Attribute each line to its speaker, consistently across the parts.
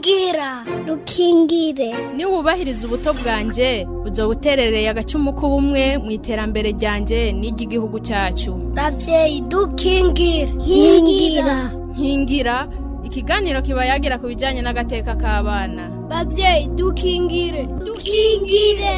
Speaker 1: rukingira rukingire niwubahiriza ubuto bwanjye ujya buterereye agacumu k'ubumwe mu iterambere ryanjye n'iry'igihugu cyacu babyeyi dukingire nkingira nkingira ikiganiro kiba yagira ku bijyanye n'agateka k'abana babyeyi dukingire dukingire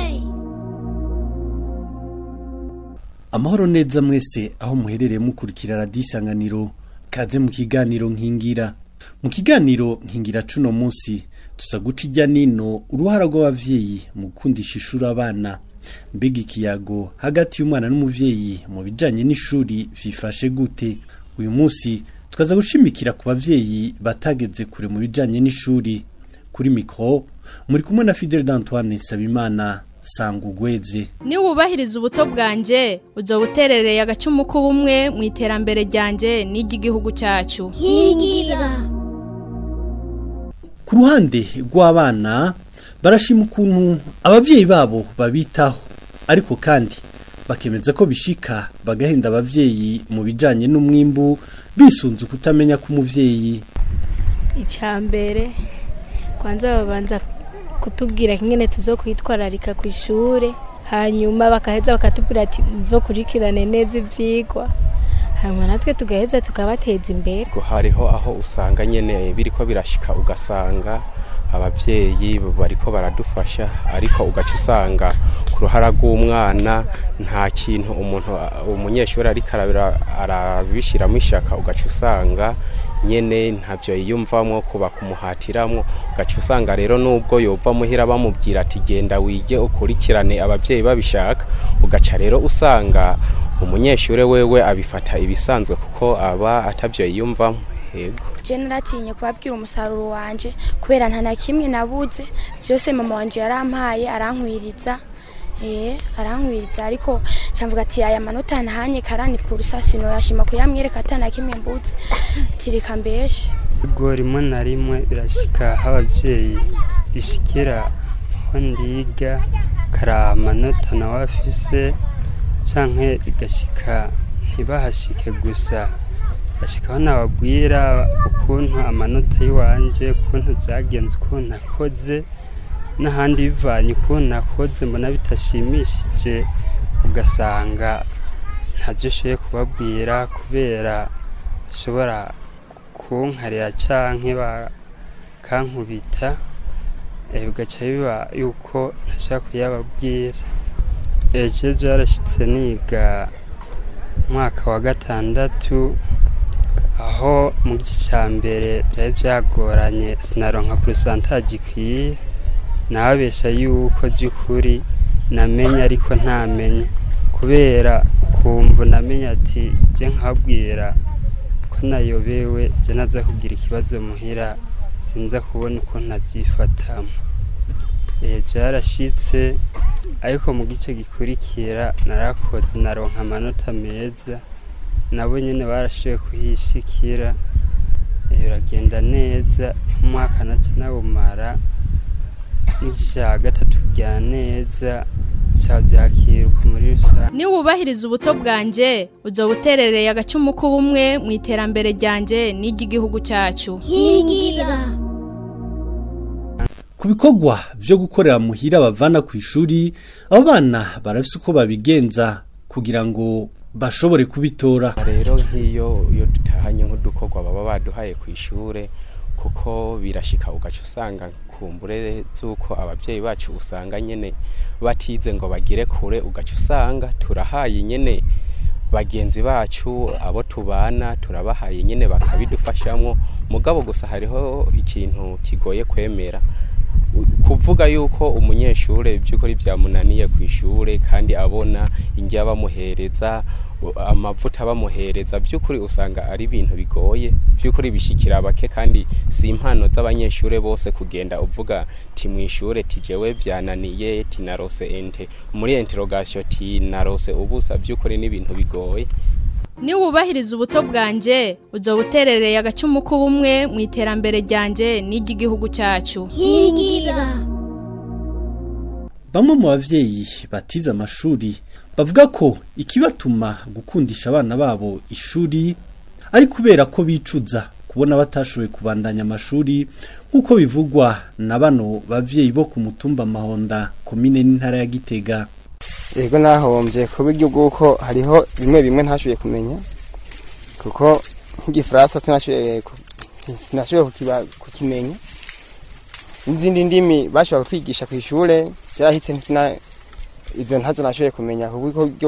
Speaker 2: amahoro neza mwese aho muherereye mukurikira radiyo kaze mu kiganiro nkingira mu kiganiro nkingira cuno munsi tuza guca ijya nino uruhara rw'ababyeyi mu gukundisha ishuri abana mbega ikiyago hagati y'umwana n'umubyeyi mu bijyanye n'ishuri byifashe gute uyu munsi tukaza gushimikira ku babyeyi batageze kure mu bijyanye n'ishuri kuri mikoro muri kumwe na fidel d'antoine sabimana sanga ugweze
Speaker 1: niwubahiriza ubuto bwanjye ujya buterereye agacumu k'ubumwe mu iterambere ryanjye n'iry'igihugu cyacu
Speaker 3: nkingira
Speaker 2: ku ruhande rw'abana barashima ukuntu ababyeyi babo babitaho ariko kandi bakemeza ko bishika bagahenda ababyeyi mu bijyanye n'umwimbu bisunze kutamenya ko umubyeyi
Speaker 3: mbere kwanza babanza kutubwira nk'ingene tuzo kwitwararika ku ishuri hanyuma bakaheza bakatubwira ati muzo kurikirane neza ibyigwa hanyuma natwe tugaheza tukabateza imbere
Speaker 4: hariho aho usanga nyine biri ko birashyika ugasanga ababyeyi bari ko baradufasha ariko ugaca usanga ku ruhara rw'umwana nta kintu umuntu umunyeshuri ariko arabishyiramo ishyaka ugaca usanga nyine ntabyo yiyumvamo kuba kumuhatiramo ugaca usanga rero nubwo yumva muhira bamubwira ati genda wige ukurikirane ababyeyi babishaka ugaca rero usanga umunyeshuri wewe abifata ibisanzwe kuko aba atabyo yiyumvamo yego
Speaker 1: naratinye kubabwira umusaruro wanjye kubera nta na kimwe nabuze byose mama wanjye yarampaye arankwiriza eh, arankwiriza ariko cyamvuga ati aya manota ntahanye karani purusa sinoyashima kuyamwereka atana kimwe mbutse tirika mbeshe
Speaker 5: ubwo rimwe na rimwe birashyika aho ababyeyi bishyikira aho ndiga kari amanota nawe afise cyangwa igashyika ntibahashyike gusa bashyikaho nababwira ukuntu amanota y'iwanjye ukuntu byagenze ukuntu nakoze n'ahandi bivanye ukuntu nakoze mbona bitashimishije ugasanga ntacyo ushoboye kubabwira kubera bashobora kunkarira cyangwa bakankubita eh, bigaca biba yuko ntashobora kuyababwira ejo ejo yarashyitse niga umwaka wa gatandatu aho mu gice cya mbere byari byagoranye sinaronka porosantaje ikwiye nababeshya yuko by'ukuri namenya ariko ntamenya kubera kumva namenya ati jye nkabwira ko nayobewe jya naza kugira ikibazo muhira sinza kubona uko ntabyifatamo Eh, byarashitse ariko mu gice gikurikira narakoze naronka amanota meza nabo nyine barashoboye kuhishikira eh, biragenda neza umwaka nacyo nabumara n'icya gatatu bya neza cyabyakirwa muri rusange niba
Speaker 1: wubahiriza ubuto bwanjye ujya buterereye agacumu k'ubumwe mu iterambere ryanjye n'iry'igihugu cyacu
Speaker 3: nkingira
Speaker 2: ku bikorwa byo gukorera muhira bavana ku ishuri abo bana barabise uko babigenza kugira ngo bashobore kubitora rero
Speaker 4: nk'iyo iyo dutahanye nk'udukorwa baba baduhaye ku ishuri kuko birashika ugaca usanga kumbure z'uko ababyeyi bacu usanga nyine batize ngo bagire kure ugaca usanga turahaye nyine bagenzi bacu abo tubana turabahaye nyine bakabidufashamo mugabo gusa hariho ikintu kigoye kwemera kuvuga yuko umunyeshuri byukuri byamunaniye ku ishuri kandi abona indyo bamuhereza amavuta bamuhereza by'ukuri usanga ari ibintu bigoye by'ukuri bishyikira bake kandi si impano z'abanyeshuri bose kugenda uvuga ti mu ishuri tijewe byananiye tinarose ente muri interogasiyo tinarose ubusa by'ukuri n'ibintu bigoye
Speaker 1: wubahiriza ubuto bwanjye ujya buterereye agacumu k'ubumwe mu iterambere ryanjye n'iry'igihugu cyacu
Speaker 3: nkingira
Speaker 2: bamwe mu babyeyi batize amashuri bavuga ko ikibatuma gukundisha abana babo ishuri ari kubera ko bicuza kubona batashoboye kubandanya amashuri nk'uko bivugwa na bano babyeyi bo ku mutumba amahonda komine n'intara ya gitega
Speaker 6: yego nahombye ku igihugu kuko hariho bimwe bimwe ntashoboye kumenya kuko nk'igifaransa sinashoboye kukimenya n'izindi ndimi bashobora kwigisha ku ishuri byarahitse izo ntazo nashoboye kumenya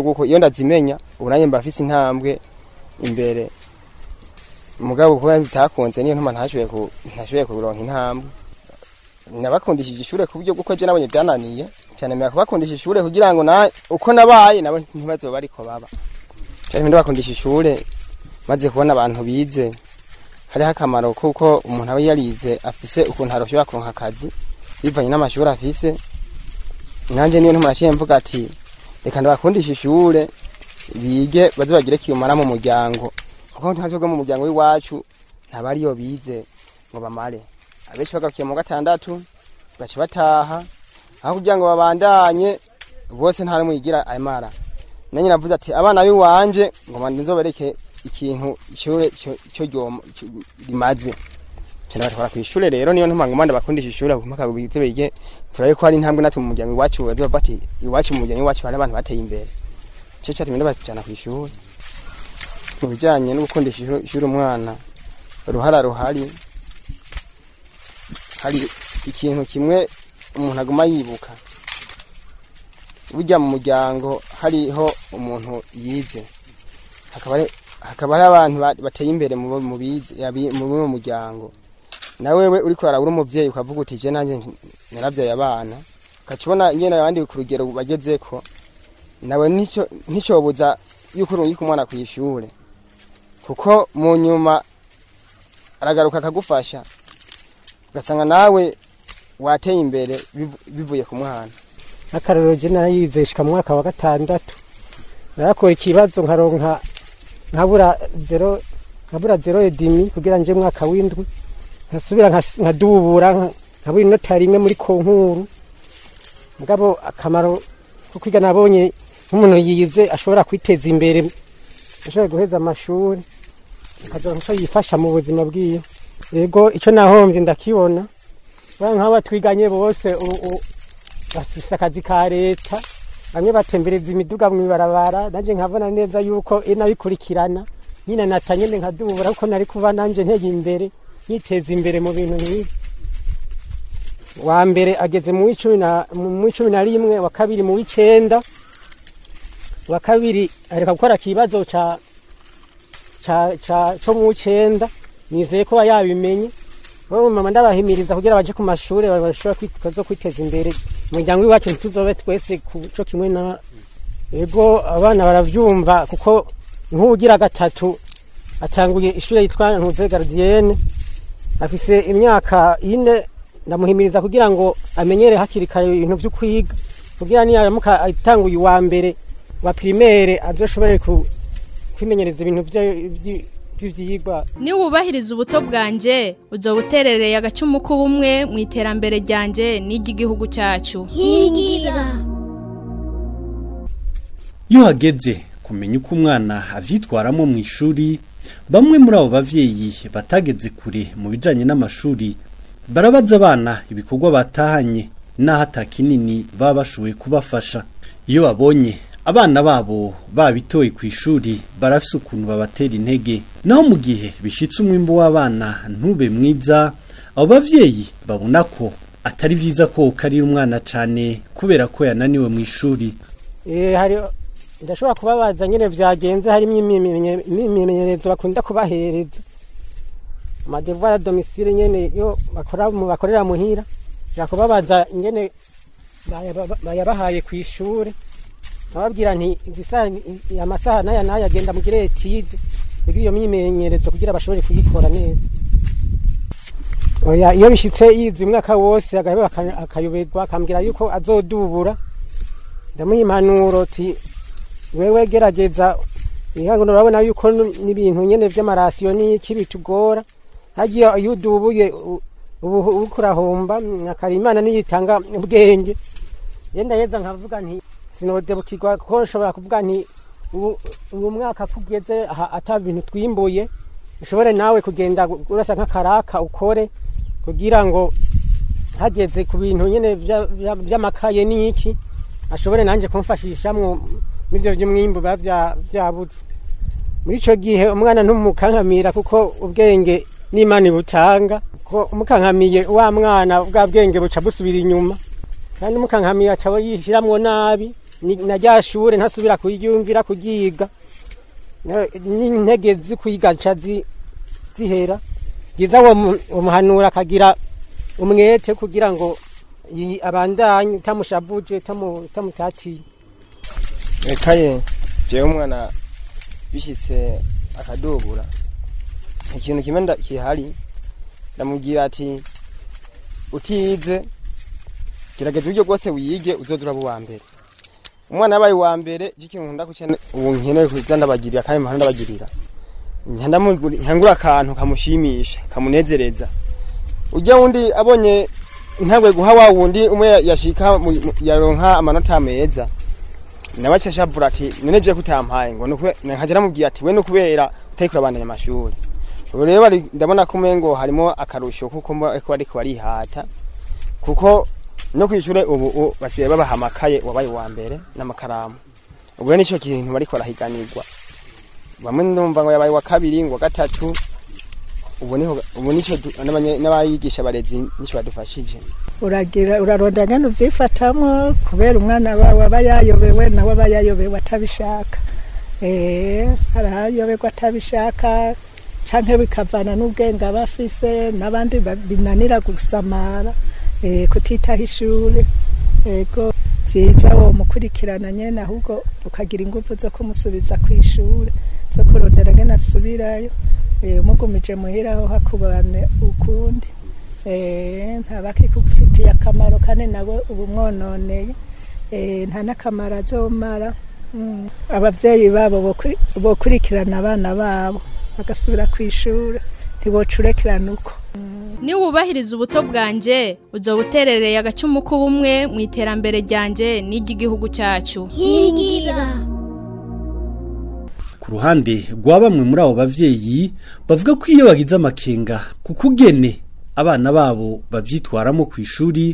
Speaker 6: kuko iyo ndazimenya ubu mba afite intambwe imbere umugabo kuba bitakunze niyo ntuma ntashoboye kuronka intambwe nabakundishije ishuri ku buryo bw'uko nabonye byananiye cyanemera kubakundisha ishuri kugira ngo na uko nabaye nabo ntibaze bariko baba cyane ndabakundisha ishuri maze kubona abantu bize hariho akamaro kuko umuntu aba yarize afise ukuntu aroshobora kuronka akazi bivanye n'amashuri afise nanjye niyo ntumunaciye mvuga ati reka ndabakundisha ishuri bige baze bagire kiyumara mu muryango kuko ntazi mu muryango w'iwacu ntaba ariyo bize ngo bamare abenshi bagarukiye mu gatandatu baca bataha aho kugira ngo babandanye bose nta n'umwe yigira ayimara na nyina ati abana b'iwanjye ngo mpande ikintu ishyure icyo rimaze cyane batwara ku ishuri rero niyo ntumanga umwana bakundisha ishuri mpaka bigitse bige turabe ko hari intambwe natwe mu muryango iwacu bazoba bati iwacu mu muryango iwacu hari abantu bateye imbere cyo cyatumye nabajyana ku ishuri mu bijyanye no gukundisha ishuri umwana uruhara ruhari hari ikintu kimwe umuntu aguma yibuka burya mu muryango hariho umuntu yize hakaba hari abantu bateye imbere mu b'uwo muryango na wewe uri kubara uri umubyeyi ukavuga uti jya nanjye narabyaye abana ukajya ubona ingena abandi ku rugero bageze ko nawe nticyobuza yuko urungika umwana ku ishuri kuko mu nyuma aragaruka akagufasha ugasanga nawe wateye imbere bivuye ku muhanda
Speaker 7: nk'akarorero jena yizeshika mu mwaka wa gatandatu ndakora ikibazo nkaronka nkabura zero nkabura zero edimi kugira nje mwaka w'indwi nkasubira nkadubura nkabura inota rimwe muri konkuru mugabo akamaro ko kwiga nabonye nk'umuntu yize ashobora kwiteza imbere ashobora guheza amashuri akagira icyo yifasha mu buzima bwiwe yego icyo nahombye ndakibona nk'aba twiganye bose basusa akazi ka leta bamwe batembereza imiduga mu ibarabara nanjye nkabona neza yuko inabikurikirana nyine natanyene nkadubura kuko nari kuba nanjye ntege imbere yiteza imbere mu bintu bibi wa mbere ageze mu w'icumi na rimwe wa kabiri mu w'icenda wa kabiri areka gukora ikibazo cyo mu w'icenda nizeye ko yabimenye mama ndabahimiriza kugira baje ku mashuri bashobora kwiteza imbere umuryango w'iwacu ntituzobe twese ku cyo kimwe na ego abana barabyumva kuko nk'ugira gatatu atanguye ishuri yitwa ntuze garidiyene afise imyaka ine ndamuhimiriza kugira ngo amenyere hakiri kare ibintu byo kwiga kugira niyaramuka atanguye uwa mbere wa pirimere azoshobore kwimenyereza ibintu
Speaker 1: niwubahiriza ubuto bwanjye ujya buterereye agacumu k'ubumwe mu iterambere ryanjye n'iry'igihugu cyacu
Speaker 3: nkingira
Speaker 2: iyo hageze kumenya uko umwana abyitwaramo mu ishuri bamwe muri abo babyeyi batageze kure mu bijyanye n'amashuri barabaza abana ibikorwa batahanye n'aho atakinini baba bashoboye kubafasha iyo babonye abana babo babitoye ku ishuri barafise ukuntu babatera intege naho mu gihe bishitse umwimbo w'abana ntube mwiza abo bavyeyi babona ko atari vyiza ko karira umwana cane kubera ko yananiwe mu ishuri
Speaker 7: eh ndashobora kubabaza nyine vyagenze harimo imimenyerezo bakunda kubahereza amadevoir domicile nyene yo bakora mu bakorera muhira yakubabaza nyene bayabahaye ku ishuri. nkababwira nti amasaha n'aya n'aya agenda mugire etide mbega iyo myimenyerezo kugira bashobore kuyikora neza iyo bishyitse yize umwaka wose agaheba akayoberwa akambwira yuko azodubura ndamuha impanuro uti wewe gerageza urabona yuko n'ibintu nyine by'amarasiyo n'iki bitugora hagiye iyo udubuye ubu kurahomba akarima imana niyitanga ubwenge yenda yeza nkavuga nti sinodebukirwa kuko ushobora kuvuga nti uwo mwaka kugeze ataba ibintu twimbuye ushobore nawe kugenda urasa nk'akaraka ukore kugira ngo hageze ku bintu nyine by'amakaye n'iki ashobore nanjye kumufashisha ibyo by'umwimbu biba byabuze muri icyo gihe umwana ntumukankamira kuko ubwenge n'imana ibutanga ko umukankamiye wa mwana bwa bwenge buca busubira inyuma kandi umukankamiye acaba yishyiramo nabi na rya shure ntasubira kuryumvira kuyiga n'intege zikwiga nca zihera byiza umuhanura akagira umwete kugira ngo abandanye utamushavuje
Speaker 6: utamutatiye rekaye jewe umwana bishyitse akadubura ikintu kimwe kihari ndamubwira ati utize gerageza uburyo bwose wiyige uzoze uraba uwa mbere umwana yabaye uwa mbere icyo kintu nkunda ubu nkenewe kuza ndabagirira kandi muhanda ndabagirira nkangura akantu kamushimisha kamunezereza ujya undi abonye ntabwo guha wa wundi umwe yashika yaronka amanota meza nawe acashabura ati none kutampaye ngo nkaja namubwiye ati we no kubera utari kurabandanya amashuri ubu rero ndabona ko ngo harimo akarusho kuko ariko barihata kuko no kwishyure ubu basigaye babaha amakaye wabaye uwa mbere n'amakaramu ubwo nicyo kintu bari barahiganirwa bamwe numva ngo yabaye uwa kabiri ngo gatatu ubu nicyo n'abayigisha abarezi nicyo badufashije
Speaker 3: uragira uraronda nyine kubera umwana wawe aba yayobewe nawe aba yayobewe atabishaka eh, arayoberwa atabishaka cyangwa bikavana n'ubwenge aba afise n'abandi binanira gusamara Eh, kutitaho ishuri yego byiza wo mukurikirana nyine ahubwo ukagira ingufu zo kumusubiza ku ishuri zo kurondera agana asubirayo eh, umugumije muhira aho hakubane ukundi eh, ntabakikufitiye akamaro kandi nawe uba umwononeye nta n'akamaro azomara mm. ababyeyi babo bokurikirana abana babo bagasubira ku ishuri ntibocurekirana uko
Speaker 1: niwubahiriza ubuto bwanjye ujya buterereye agacumu k'ubumwe mu iterambere ryanjye n'iry'igihugu cyacu
Speaker 2: ku ruhande rwa bamwe muri abo babyeyi bavuga ko iyo bagize amakenga ku kugene abana babo babyitwaramo ku ishuri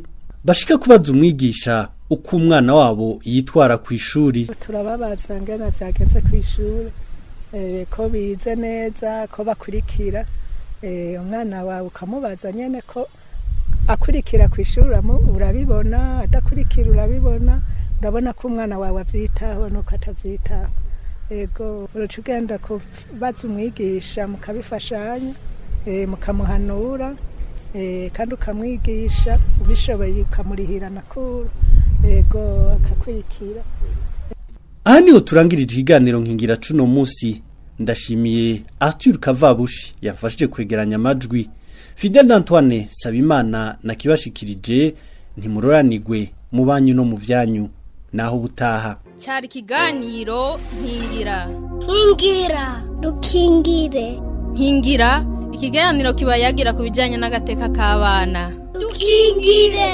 Speaker 2: bashika kubaza umwigisha uko umwana wabo yitwara ku ishuri
Speaker 3: turababaza byagenze ku ishuri eh, ko bize neza ko bakurikira Eh, umwana wawe ukamubaza nyine ko akurikira ku ishuri urabibona adakurikira urabibona urabona ko umwana wawe abyitaho nuko atabyitaho yego uruca ugenda kubaza umwigisha mukabifashanya eh, mukamuhanura eh, kandi ukamwigisha ubishoboye ukamurihira nakura yego akakurikira
Speaker 2: aha niho turangirije ikiganiro nkingira cuno munsi ndashimiye Arthur kavabushi yafashije kwegeranya amajwi Fidel Antoine Sabimana na kibashikirije ntimuroranigwe mu banyu no mu byanyu naho butaha
Speaker 1: cyari ikiganiro nkingira nkingira dukingire nkingira ikiganiro kiba yagira ku bijyanye n'agateka k'abana dukingire